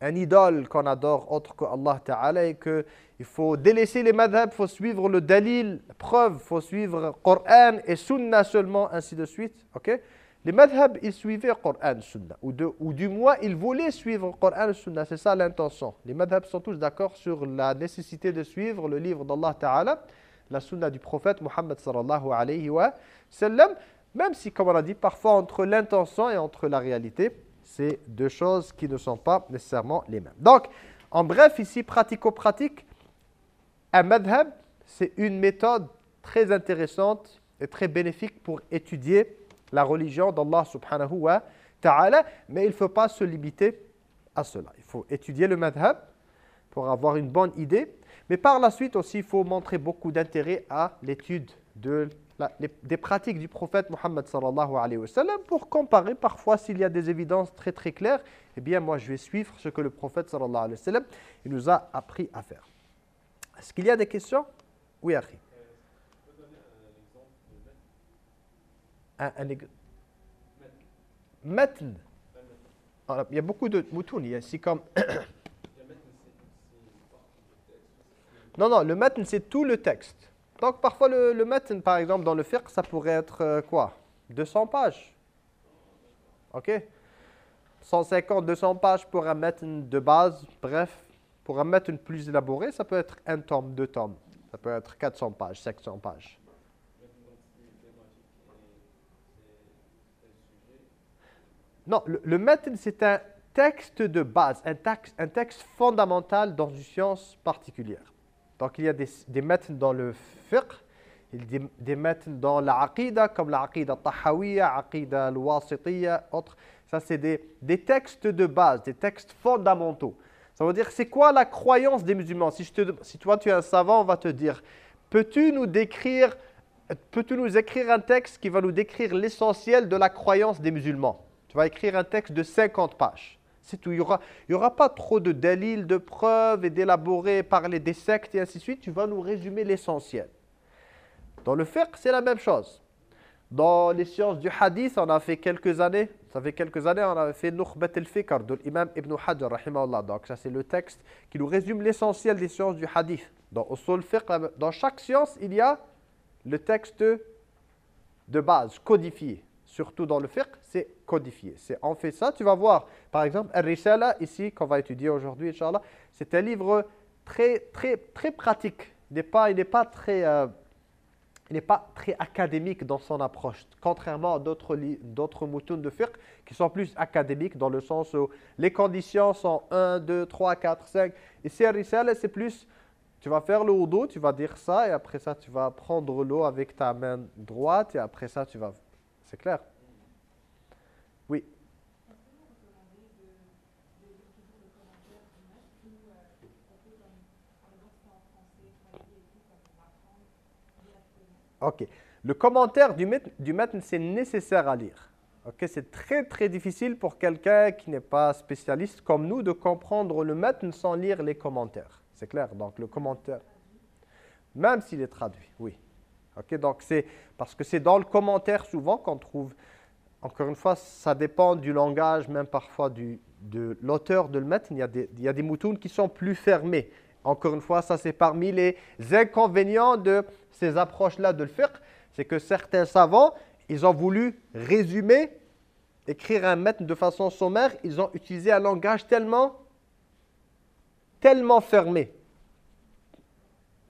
un idole qu'on adore autre que Allah Ta'ala et qu'il faut délaisser les madhab, il faut suivre le dalil, preuve, il faut suivre Coran et Sunna seulement, ainsi de suite. ok? Les madhab, ils suivaient Coran Sunna, ou, ou du moins, ils voulaient suivre Coran Sunna, c'est ça l'intention. Les madhab sont tous d'accord sur la nécessité de suivre le livre d'Allah Ta'ala, la Sunna du prophète Muhammad sallallahu alayhi wa sallam, même si, comme on a dit, parfois entre l'intention et entre la réalité, c'est deux choses qui ne sont pas nécessairement les mêmes. Donc, en bref, ici, pratico-pratique, un madhab, c'est une méthode très intéressante et très bénéfique pour étudier la religion d'Allah subhanahu wa ta'ala, mais il ne faut pas se limiter à cela. Il faut étudier le madhab pour avoir une bonne idée, mais par la suite aussi, il faut montrer beaucoup d'intérêt à l'étude de des pratiques du prophète Mohammed sallallahu alayhi wa sallam pour comparer parfois s'il y a des évidences très très claires, eh bien moi je vais suivre ce que le prophète sallallahu alayhi wa sallam il nous a appris à faire. Est-ce qu'il y a des questions? Oui, Akhi. Un, un Metn. il y a beaucoup de moutons, il y a ici comme... non, non, le metn c'est tout le texte. Donc parfois le, le par exemple, dans le fiqh, ça pourrait être euh, quoi? 200 pages. Ok? 150, 200 pages pour un matn de base. Bref, pour un matn plus élaboré, ça peut être un tome, deux tomes. Ça peut être 400 pages, 500 pages. Non, le, le c'est un texte de base, un texte fondamental dans une science particulière. Donc il y a des, des dans le fiqh, des maîtres dans l'aqida, comme l'aqida tahawiyya, l'aqida al-wasitiyya, autres. Ça, c'est des, des, textes de base, des textes fondamentaux. Ça veut dire, c'est quoi la croyance des musulmans? Si, je si toi, tu es un savant, on va te dire, peux-tu nous décrire, peux-tu nous écrire un texte qui va nous décrire l'essentiel de la croyance des musulmans? Tu vas écrire un texte de 50 pages. C'est tout. Il n'y aura, y aura pas trop de dalils, de preuves et d'élaborer, parler des sectes et ainsi de suite. Tu vas nous résumer l'essentiel. Dans le fiqh, c'est la même chose. Dans les sciences du hadith, on a fait quelques années, ça fait quelques années, on avait fait Nukhbat al-Fikr de l'imam Ibn Hajar, rahimahullah. Donc ça c'est le texte qui nous résume l'essentiel des sciences du hadith. Dans dans chaque science, il y a le texte de base, codifié. Surtout dans le fiqh, c'est codifié. C'est on fait ça, tu vas voir. Par exemple, Al-Risala, ici, qu'on va étudier aujourd'hui, Inch'Allah, c'est un livre très, très, très pratique. Il n'est pas, très... Euh, il n'est pas très académique dans son approche, contrairement à d'autres moutons de fiqh qui sont plus académiques dans le sens où les conditions sont 1, 2, 3, 4, 5. Ici, à Risale, c'est plus, tu vas faire le wudu, tu vas dire ça, et après ça, tu vas prendre l'eau avec ta main droite, et après ça, tu vas... C'est clair Oui. Ok. Le commentaire du maître, c'est nécessaire à lire. Ok, c'est très très difficile pour quelqu'un qui n'est pas spécialiste comme nous de comprendre le maître sans lire les commentaires. C'est clair Donc le commentaire, même s'il est traduit, oui. Donc c'est parce que c'est dans le commentaire souvent qu'on trouve. Encore une fois, ça dépend du langage, même parfois du, de l'auteur de le maître. Il y a des, il y a des moutons qui sont plus fermés. Encore une fois, ça c'est parmi les inconvénients de ces approches-là de le fiqh, c'est que certains savants, ils ont voulu résumer, écrire un maître de façon sommaire, ils ont utilisé un langage tellement, tellement fermé.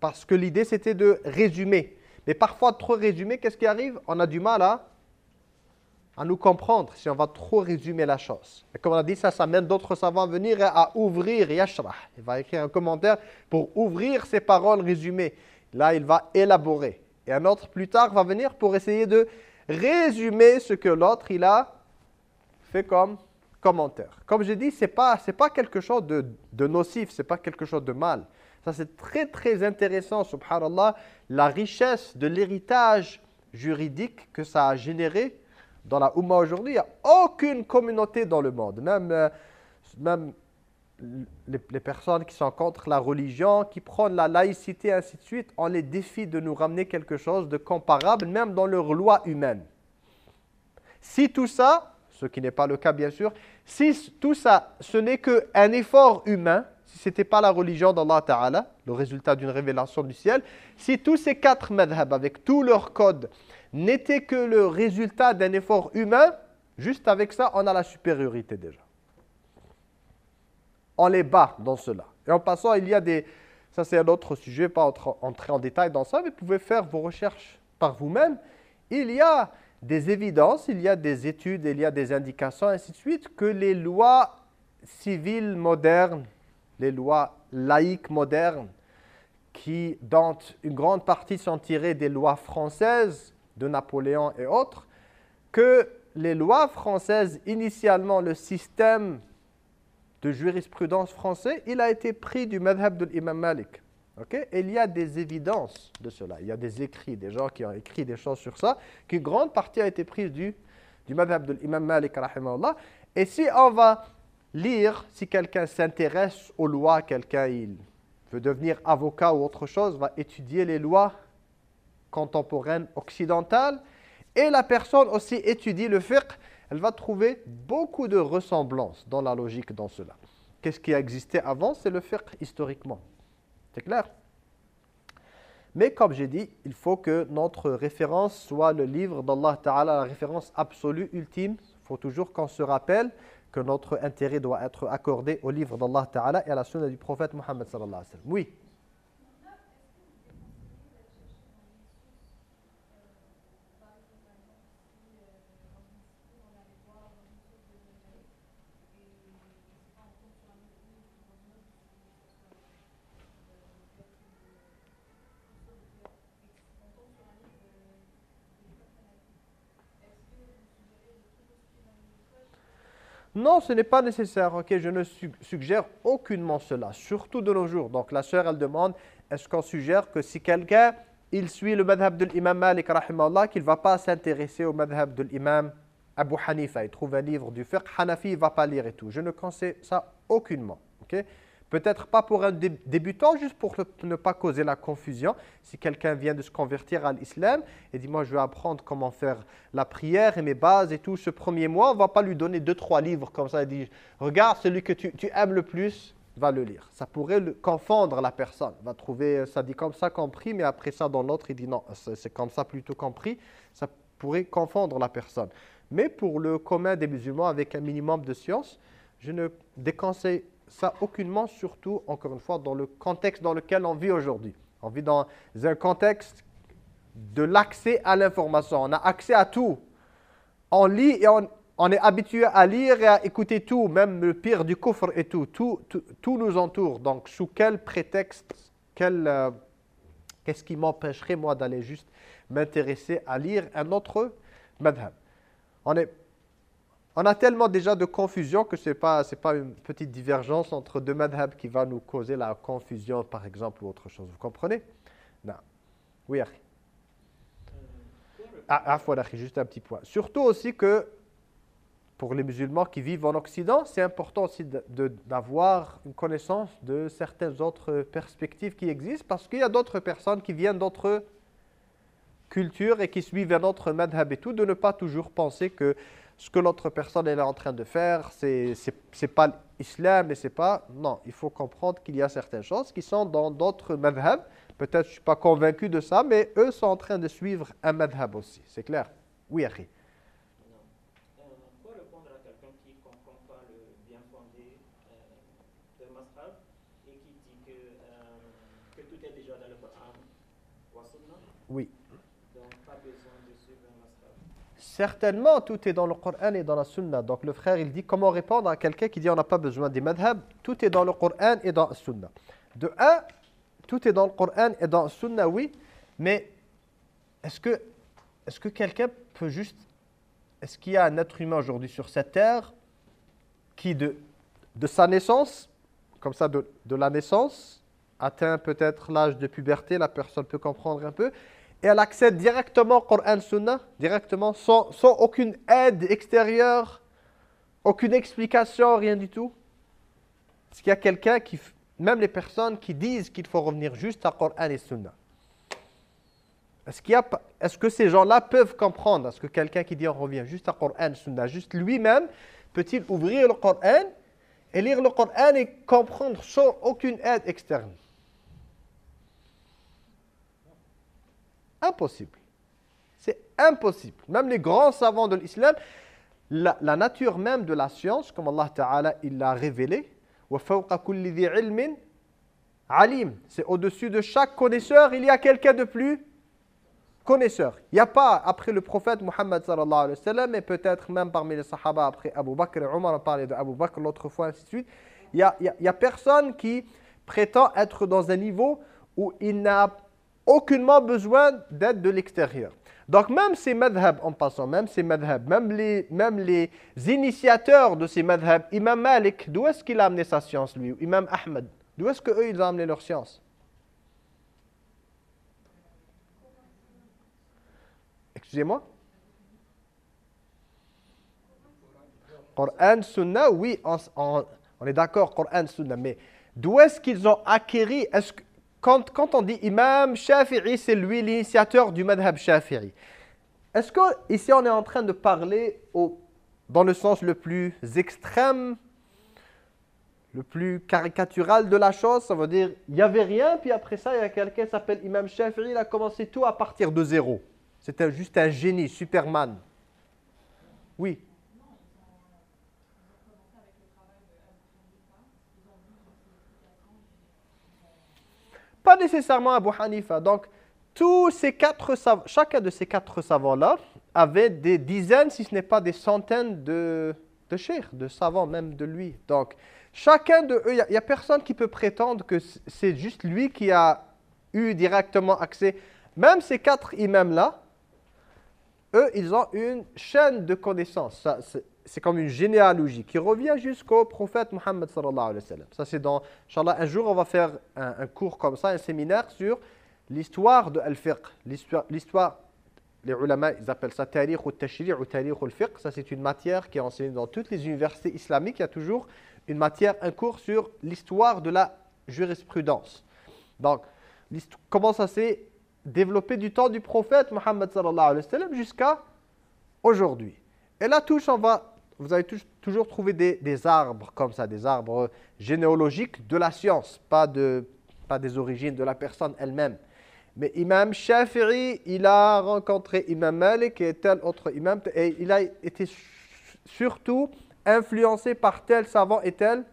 Parce que l'idée c'était de résumer. Mais parfois, trop résumer, qu'est-ce qui arrive? On a du mal à, à nous comprendre si on va trop résumer la chose. Et comme on a dit, ça, ça amène d'autres savants à venir à ouvrir, yashrah. Il va écrire un commentaire pour ouvrir ces paroles résumées. Là, il va élaborer. Et un autre plus tard va venir pour essayer de résumer ce que l'autre il a fait comme commentaire. Comme j'ai dit, ce n'est pas, pas quelque chose de, de nocif, ce n'est pas quelque chose de mal. Ça, c'est très, très intéressant, subhanallah, la richesse de l'héritage juridique que ça a généré dans la Oumma aujourd'hui. Il n'y a aucune communauté dans le monde, même, euh, même les, personnes qui sont contre la religion, qui prennent la laïcité, ainsi de suite, on les défie de nous ramener quelque chose de comparable, même dans leur loi humaine. Si tout ça, ce qui n'est pas le cas bien sûr, si tout ça, ce n'est qu'un effort humain, si ce n'était pas la religion d'Allah Ta'ala, le résultat d'une révélation du ciel, si tous ces quatre madhab, avec tous leurs codes, n'étaient que le résultat d'un effort humain, juste avec ça, on a la supériorité déjà on les bat dans cela. Et en passant, il y a des... Ça, c'est un autre sujet, pas entrer en détail dans ça, mais vous pouvez faire vos recherches par vous-même. Il y a des évidences, il y a des études, il y a des indications, ainsi de suite, que les lois civiles modernes, les lois laïques modernes, qui, dont une grande partie sont tirées des lois françaises de Napoléon et autres, que les lois françaises, initialement, le système de jurisprudence français, il a été pris du madhab de l'imam Malik. Okay? Il y a des évidences de cela. Il y a des écrits, des gens qui ont écrit des choses sur ça, qu'une grande partie a été prise du, du madhab de l'imam Malik. Et si on va lire, si quelqu'un s'intéresse aux lois, quelqu'un veut devenir avocat ou autre chose, va étudier les lois contemporaines occidentales, et la personne aussi étudie le fiqh, elle va trouver beaucoup de ressemblances dans la logique dans cela. Qu'est-ce qui a existé avant? C'est le fiqh historiquement. C'est clair? Mais comme j'ai dit, il faut que notre référence soit le livre d'Allah Ta'ala, la référence absolue, ultime. Il faut toujours qu'on se rappelle que notre intérêt doit être accordé au livre d'Allah Ta'ala et à la sunna du prophète Mohammed sallallahu alayhi wa sallam. Oui Non, ce n'est pas nécessaire. Ok, je ne suggère aucunement cela, surtout de nos jours. Donc la sœur, elle demande, est-ce qu'on suggère que si quelqu'un, il suit le madhab de l'imam Malik, qu'il ne va pas s'intéresser au madhab de l'imam Abu Hanifa, il trouve un livre du fiqh Hanafi, il ne va pas lire et tout. Je ne conseille ça aucunement. ok? Peut-être pas pour un débutant, juste pour ne pas causer la confusion. Si quelqu'un vient de se convertir à l'islam et dit « moi je vais apprendre comment faire la prière et mes bases et tout ce premier mois », on ne va pas lui donner deux, trois livres comme ça et dire « regarde celui que tu, aimes le plus, va le lire ». Ça pourrait confondre la personne. va trouver, ça dit comme ça compris, mais après ça dans l'autre il dit « non, c'est comme ça plutôt compris ». Ça pourrait confondre la personne. Mais pour le commun des musulmans avec un minimum de science, je ne déconseille ça aucunement, surtout, encore une fois, dans le contexte dans lequel on vit aujourd'hui. On vit dans un contexte de l'accès à l'information. On a accès à tout. On lit et on, est habitué à lire et à écouter tout, même le pire du coffre et tout. Tout, nous entoure. Donc, sous quel prétexte, euh, qu'est-ce qui m'empêcherait, moi, d'aller juste m'intéresser à lire un autre madhab? On est on a tellement déjà de confusion que ce n'est pas, pas une petite divergence entre deux madhabs qui va nous causer la confusion, par exemple, ou autre chose. Vous comprenez? Non. Oui, Akhi. Ah, ah juste un petit point. Surtout aussi que pour les musulmans qui vivent en Occident, c'est important aussi d'avoir une connaissance de certaines autres perspectives qui existent parce qu'il y a d'autres personnes qui viennent d'autres cultures et qui suivent un autre madhab et tout, de ne pas toujours penser que ce que l'autre personne est en train de faire, c'est n'est pas l'islam et c'est pas... Non, il faut comprendre qu'il y a certaines choses qui sont dans d'autres madhab. Peut-être je ne suis pas convaincu de ça, mais eux sont en train de suivre un madhab aussi. C'est clair Oui, Akhi. Oui. Certainement, tout est dans le Coran et dans la Sunna. Donc le frère, il dit comment répondre à quelqu'un qui dit on n'a pas besoin des madhab? Tout est dans le Coran et dans la Sunna. De un, tout est dans le Coran et dans la Sunna, oui. Mais est-ce que, est que quelqu'un peut juste... Est-ce qu'il y a un être humain aujourd'hui sur cette terre qui, de, de sa naissance, comme ça, de, de la naissance, atteint peut-être l'âge de puberté, la personne peut comprendre un peu, et elle accède directement au Coran Sunnah, directement, sans, sans aucune aide extérieure, aucune explication, rien du tout. Est-ce qu'il y a quelqu'un qui, même les personnes qui disent qu'il faut revenir juste à Coran et Sunnah, est-ce est que ces gens-là peuvent comprendre? Est-ce que quelqu'un qui dit on revient juste à Coran, Sunnah, juste lui-même, peut-il ouvrir le Coran et lire le Coran et comprendre sans aucune aide externe? Impossible. C'est impossible. Même les grands savants de l'islam, la, nature même de la science, comme Allah Ta'ala l'a révélé, c'est au-dessus de chaque connaisseur, il y a quelqu'un de plus connaisseur. Il n'y a pas, après le prophète Muhammad sallallahu alayhi wa sallam, et peut-être même parmi les sahaba, après Abu Bakr et Omar, on parlait de Abu Bakr l'autre fois, ainsi de suite, il n'y a, y a personne qui prétend être dans un niveau où il n'a aucunement besoin d'aide de l'extérieur. Donc même ces madhab, en passant, même ces madhab, même les, même les initiateurs de ces madhab, Imam Malik, d'où est-ce qu'il a amené sa science lui Imam Ahmed, d'où est-ce qu'eux ils ont amené leur science? Excusez-moi? Coran, Sunnah, oui, on, on est d'accord, Coran, Sunnah, mais d'où est-ce qu'ils ont acquis est-ce que quand, on dit imam Shafi'i, c'est lui l'initiateur du madhab Shafi'i. Est-ce que ici on est en train de parler dans le sens le plus extrême, le plus caricatural de la chose? Ça veut dire, il n'y avait rien, puis après ça, il y a quelqu'un qui s'appelle imam Shafi'i, il a commencé tout à partir de zéro. C'était juste un génie, Superman. Oui. Pas nécessairement Abu Hanifa. Donc, tous ces quatre chacun de ces quatre savants-là avait des dizaines, si ce n'est pas des centaines de, de de savants même de lui. Donc, chacun de eux, il n'y a, personne qui peut prétendre que c'est juste lui qui a eu directement accès. Même ces quatre imams-là, eux, ils ont une chaîne de connaissances. C'est comme une généalogie qui revient jusqu'au prophète Mohammed sallallahu alayhi wa sallam. Ça, c'est dans, Inch'Allah, un jour, on va faire un, cours comme ça, un séminaire sur l'histoire de Al-Fiqh, l'histoire les ulama, ils appellent ça tarikh ou tashri' ou tarikh ou fiqh. Ça, c'est une matière qui est enseignée dans toutes les universités islamiques. Il y a toujours une matière, un cours sur l'histoire de la jurisprudence. Donc, comment ça s'est développé du temps du prophète Mohammed sallallahu alayhi wa sallam jusqu'à aujourd'hui? Et là, tous, on va, vous allez toujours trouver des, arbres comme ça, des arbres généalogiques de la science, pas, de, pas des origines de la personne elle-même. Mais Imam Shafi'i, il a rencontré Imam Malik et tel autre imam, et il a été surtout influencé par tel savant et tel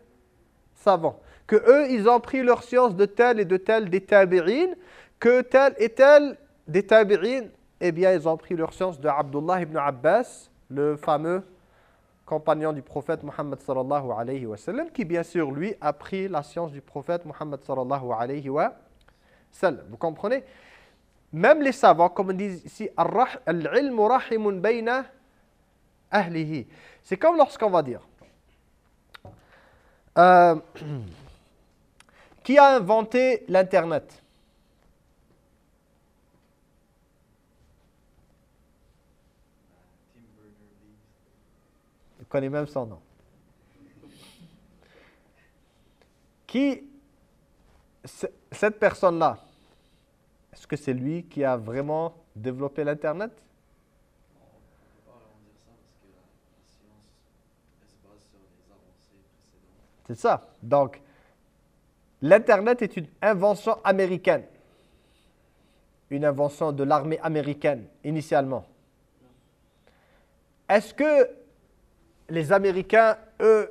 savant. Que eux, ils ont pris leur science de tel et de tel des tabi'in, que tel et tel des tabi'in, eh bien, ils ont pris leur science de Abdullah ibn Abbas, le fameux compagnon du prophète Muhammad sallallahu alayhi wa sallam, qui bien sûr, lui, a pris la science du prophète Muhammad sallallahu alayhi wa sallam. Vous comprenez? Même les savants, comme on dit ici, al-ilmu rahimun bayna ahlihi. C'est comme lorsqu'on va dire, euh, qui a inventé l'Internet? Je connais même son nom. Qui, cette personne-là, est-ce que c'est lui qui a vraiment développé l'Internet? C'est ça. Donc, l'Internet est une invention américaine. Une invention de l'armée américaine, initialement. Est-ce que les Américains, eux,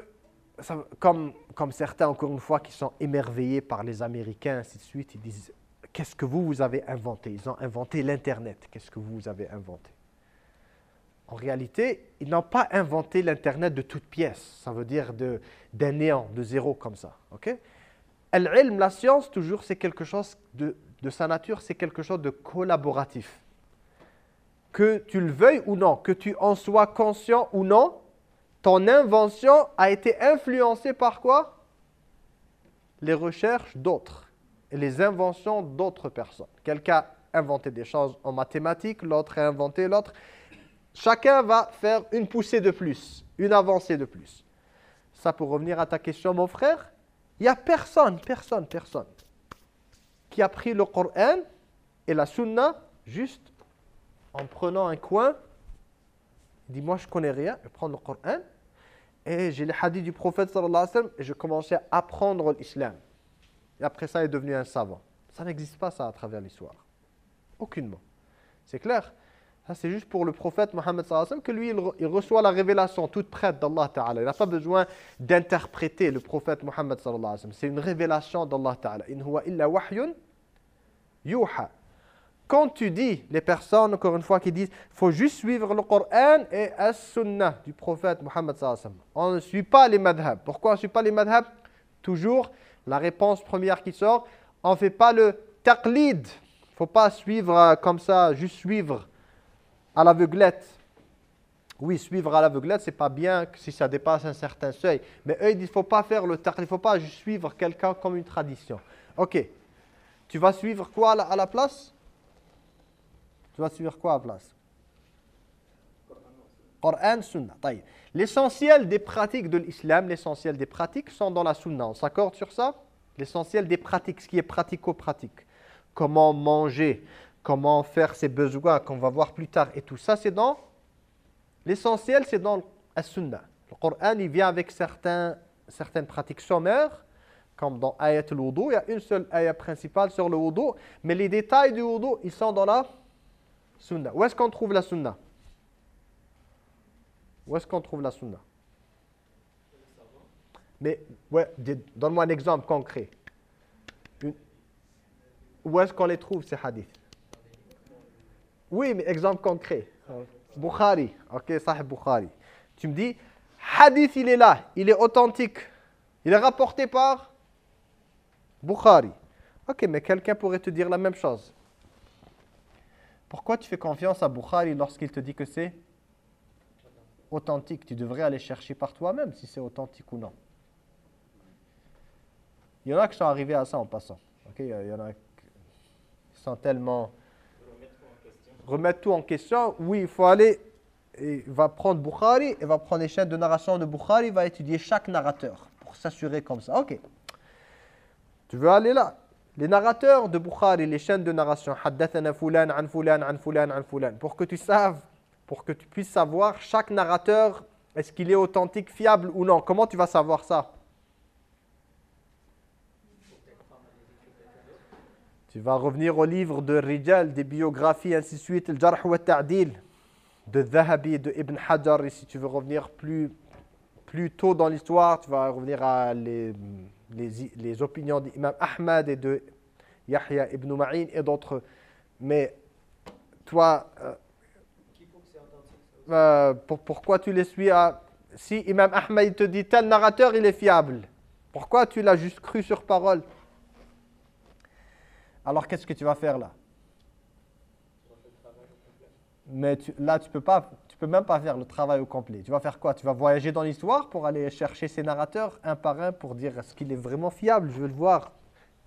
comme, comme certains, encore une fois, qui sont émerveillés par les Américains, ainsi de suite, ils disent Qu'est-ce que vous, vous avez inventé? Ils ont inventé l'Internet. Qu'est-ce que vous avez inventé? En réalité, ils n'ont pas inventé l'Internet de toutes pièces. Ça veut dire d'un néant, de zéro comme ça. ok? Al-ilm, la science, toujours, c'est quelque chose de, de sa nature, c'est quelque chose de collaboratif. Que tu le veuilles ou non, que tu en sois conscient ou non, ton invention a été influencée par quoi? Les recherches d'autres et les inventions d'autres personnes. Quelqu'un a inventé des choses en mathématiques, l'autre a inventé l'autre. Chacun va faire une poussée de plus, une avancée de plus. Ça, pour revenir à ta question, mon frère, il n'y a personne, personne, personne qui a pris le Coran et la Sunna juste en prenant un coin. Il dit, moi, je connais rien. Je prends le Coran et j'ai les hadiths du prophète sallallahu alayhi wa et je commençais à apprendre l'islam. Et après ça, il est devenu un savant. Ça n'existe pas, ça, à travers l'histoire. Aucunement. C'est clair? C'est juste pour le prophète Mohammed sallallahu que lui, il, reçoit la révélation toute prête d'Allah ta'ala. Il n'a pas besoin d'interpréter le prophète Mohammed sallallahu C'est une révélation d'Allah ta'ala. In huwa illa wahyun yuha. Quand tu dis, les personnes, encore une fois, qui disent faut juste suivre le Coran et la sunnah du prophète Mohammed On ne suit pas les madhab. Pourquoi on ne suit pas les madhab Toujours, la réponse première qui sort, on ne fait pas le taqlid. Il ne faut pas suivre euh, comme ça, juste suivre à l'aveuglette. Oui, suivre à l'aveuglette, c'est pas bien si ça dépasse un certain seuil. Mais eux, il ne faut pas faire le tard, il ne faut pas juste suivre quelqu'un comme une tradition. Ok. Tu vas suivre quoi à la, place? Tu vas suivre quoi à la place? Coran, Sunna. L'essentiel des pratiques de l'islam, l'essentiel des pratiques sont dans la Sunna. On s'accorde sur ça? L'essentiel des pratiques, ce qui est pratico-pratique. Comment manger, comment faire ses besoins qu'on va voir plus tard et tout ça, c'est dans l'essentiel, c'est dans la sunna. Le Coran, il vient avec certaines pratiques sommaires, comme dans Ayat al-Wudu, il y a une seule ayat principale sur le wudu, mais les détails du wudu, ils sont dans la sunna. Où est-ce qu'on trouve la sunna? Où est-ce qu'on trouve la sunna? Mais, ouais, donne-moi un exemple concret. Où est-ce qu'on les trouve, ces hadiths? Oui, mais exemple concret. Bukhari. Ok, Sahih Bukhari. Tu me dis, hadith, il est là, il est authentique. Il est rapporté par Bukhari. Ok, mais quelqu'un pourrait te dire la même chose. Pourquoi tu fais confiance à Bukhari lorsqu'il te dit que c'est authentique? Tu devrais aller chercher par toi-même si c'est authentique ou non. Il y en a qui sont arrivés à ça en passant. Ok, il y en a qui sont tellement remettre tout en question. Oui, il faut aller, il va prendre Bukhari, il va prendre les chaînes de narration de Bukhari, va étudier chaque narrateur pour s'assurer comme ça. Ok. Tu veux aller là? Les narrateurs de Bukhari, les chaînes de narration, Haddathana fulan, an fulan, an fulan, an fulan, pour que tu saves, pour que tu puisses savoir chaque narrateur, est-ce qu'il est authentique, fiable ou non. Comment tu vas savoir ça? Tu vas revenir au livre de Rijal, des biographies, ainsi de suite, le Jarh wa Ta'dil, de Zahabi, de Ibn Hajar. Et si tu veux revenir plus, plus tôt dans l'histoire, tu vas revenir à les, les, les opinions d'Imam Ahmad et de Yahya ibn Ma'in et d'autres. Mais toi, euh, euh, pour, pourquoi tu les suis à... Si Imam Ahmad te dit tel narrateur, il est fiable. Pourquoi tu l'as juste cru sur parole? Alors qu'est-ce que tu vas faire là? Mais là, tu peux pas, tu peux même pas faire le travail au complet. Tu vas faire quoi? Tu vas voyager dans l'histoire pour aller chercher ces narrateurs un par un pour dire est-ce qu'il est vraiment fiable? Je veux le voir.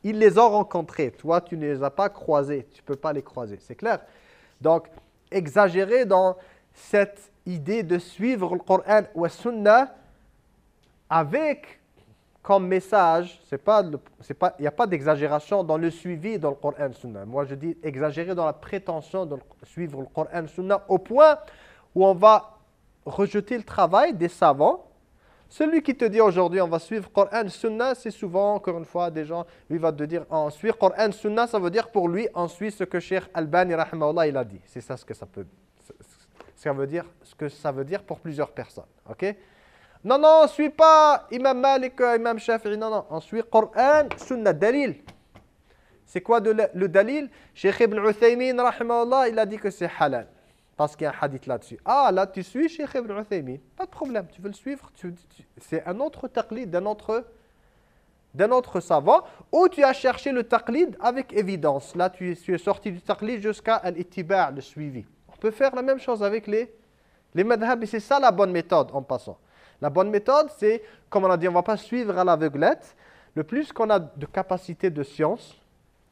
Ils les ont rencontrés. Toi, tu ne les as pas croisés. Tu peux pas les croiser. C'est clair? Donc, exagérer dans cette idée de suivre le Coran ou la Sunna avec comme message, c'est pas, c'est pas, il n'y a pas d'exagération dans le suivi dans le Coran Sunna. Moi, je dis exagérer dans la prétention de suivre le Coran Sunna au point où on va rejeter le travail des savants. Celui qui te dit aujourd'hui on va suivre Coran Sunna, c'est souvent, encore une fois, des gens, lui va te dire on suit Coran Sunna, ça veut dire pour lui on suit ce que Cheikh Albani, il a dit. C'est ça ce que ça peut, ça veut dire, ce que ça veut dire pour plusieurs personnes. ok? Non, non, on ne suit pas Imam Malik, euh, Imam Shafi'i. Non, non, on suit Coran, Sunnah, Dalil. C'est quoi le Dalil? Cheikh Ibn Uthaymin, il a dit que c'est halal. Parce qu'il y a un hadith là-dessus. Ah, là, tu suis Cheikh Ibn Uthaymin. Pas de problème, tu veux le suivre. c'est un autre taqlid d'un autre, autre savant. Ou tu as cherché le taqlid avec évidence. Là, tu, es sorti du taqlid jusqu'à l'ittiba', le suivi. On peut faire la même chose avec les, les madhab. Et c'est ça la bonne méthode en passant. La bonne méthode, c'est, comme on a dit, on ne va pas suivre à l'aveuglette. Le plus qu'on a de capacité de science,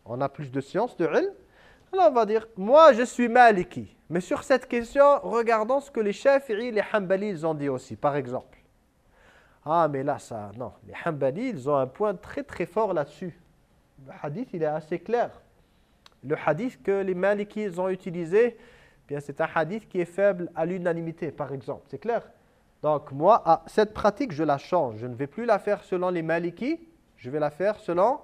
on a plus de science, de ilm, alors on va dire, moi je suis maliki. Mais sur cette question, regardons ce que les Shafi'i, les Hanbali, ils ont dit aussi, par exemple. Ah, mais là, ça, non. Les Hanbali, ils ont un point très très fort là-dessus. Le hadith, il est assez clair. Le hadith que les Maliki ont utilisé, eh bien c'est un hadith qui est faible à l'unanimité, par exemple. C'est clair? Donc moi, ah, cette pratique, je la change. Je ne vais plus la faire selon les Maliki, je vais la faire selon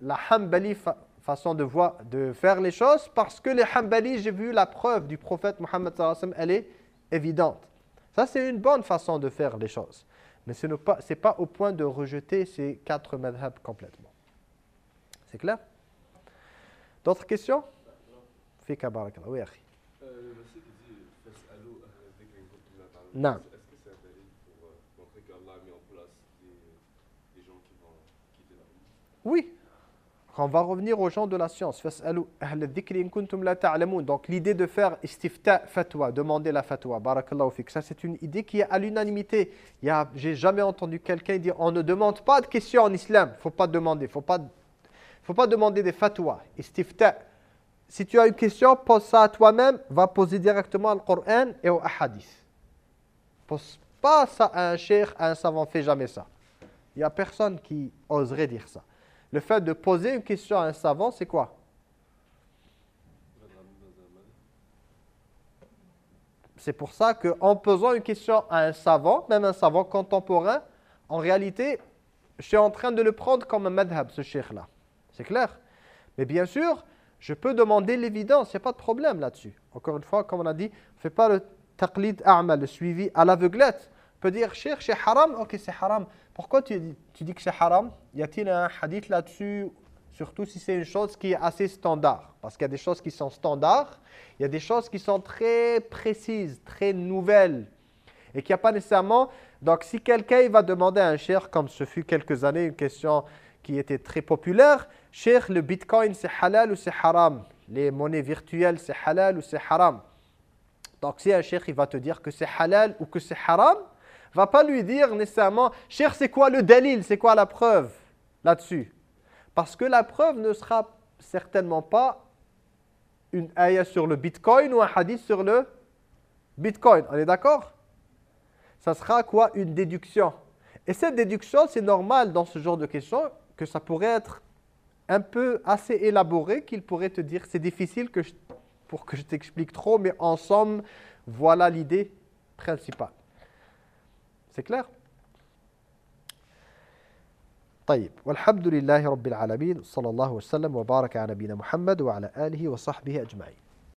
la Hanbali façon de, voir, de faire les choses parce que les Hanbali, j'ai vu la preuve du prophète Mohammed elle est évidente. Ça, c'est une bonne façon de faire les choses. Mais ce n'est pas, pas au point de rejeter ces quatre madhab complètement. C'est clair? D'autres questions? Fika barakallah. Oui, Non. Est-ce que c'est un pour euh, montrer qu'Allah a mis en place des, gens qui vont quitter la Oui. On va revenir aux gens de la science. Donc l'idée de faire istifta fatwa, demander la fatwa, barakallahu fik, ça c'est une idée qui est à l'unanimité. J'ai jamais entendu quelqu'un dire on ne demande pas de questions en islam. Faut pas demander, faut pas, faut pas demander des fatwas. Istifta. Si tu as une question, pose ça à toi-même, va poser directement au Coran et au hadith pose pas ça à un cher, à un savant, fait jamais ça. Il n'y a personne qui oserait dire ça. Le fait de poser une question à un savant, c'est quoi? C'est pour ça qu'en posant une question à un savant, même un savant contemporain, en réalité, je suis en train de le prendre comme un madhab, ce cheikh-là. C'est clair? Mais bien sûr, je peux demander l'évidence, il n'y a pas de problème là-dessus. Encore une fois, comme on a dit, ne fais pas le taqlid a'ma, le suivi à l'aveuglette, peut dire, cher, c'est haram, ok, c'est haram. Pourquoi tu, tu dis que c'est haram? Y a-t-il un hadith là-dessus Surtout si c'est une chose qui est assez standard? Parce qu'il y a des choses qui sont standards, il y a des choses qui sont très précises, très nouvelles. Et qu'il n'y a pas nécessairement... Donc si quelqu'un va demander à un cher, comme ce fut quelques années, une question qui était très populaire, cher, le bitcoin c'est halal ou c'est haram? Les monnaies virtuelles c'est halal ou c'est haram donc si un il va te dire que c'est halal ou que c'est haram, va pas lui dire nécessairement « Cheikh, c'est quoi le dalil? C'est quoi la preuve là-dessus » Parce que la preuve ne sera certainement pas une ayah sur le bitcoin ou un hadith sur le bitcoin. On est d'accord? Ça sera quoi? Une déduction. Et cette déduction, c'est normal dans ce genre de questions que ça pourrait être un peu assez élaboré, qu'il pourrait te dire, c'est difficile que pour que je t'explique trop, mais en somme, voilà l'idée principale. C'est clair? طيب والحمد لله رب العالمين صلى الله وسلم وبارك على نبينا محمد وعلى آله وصحبه أجمعين.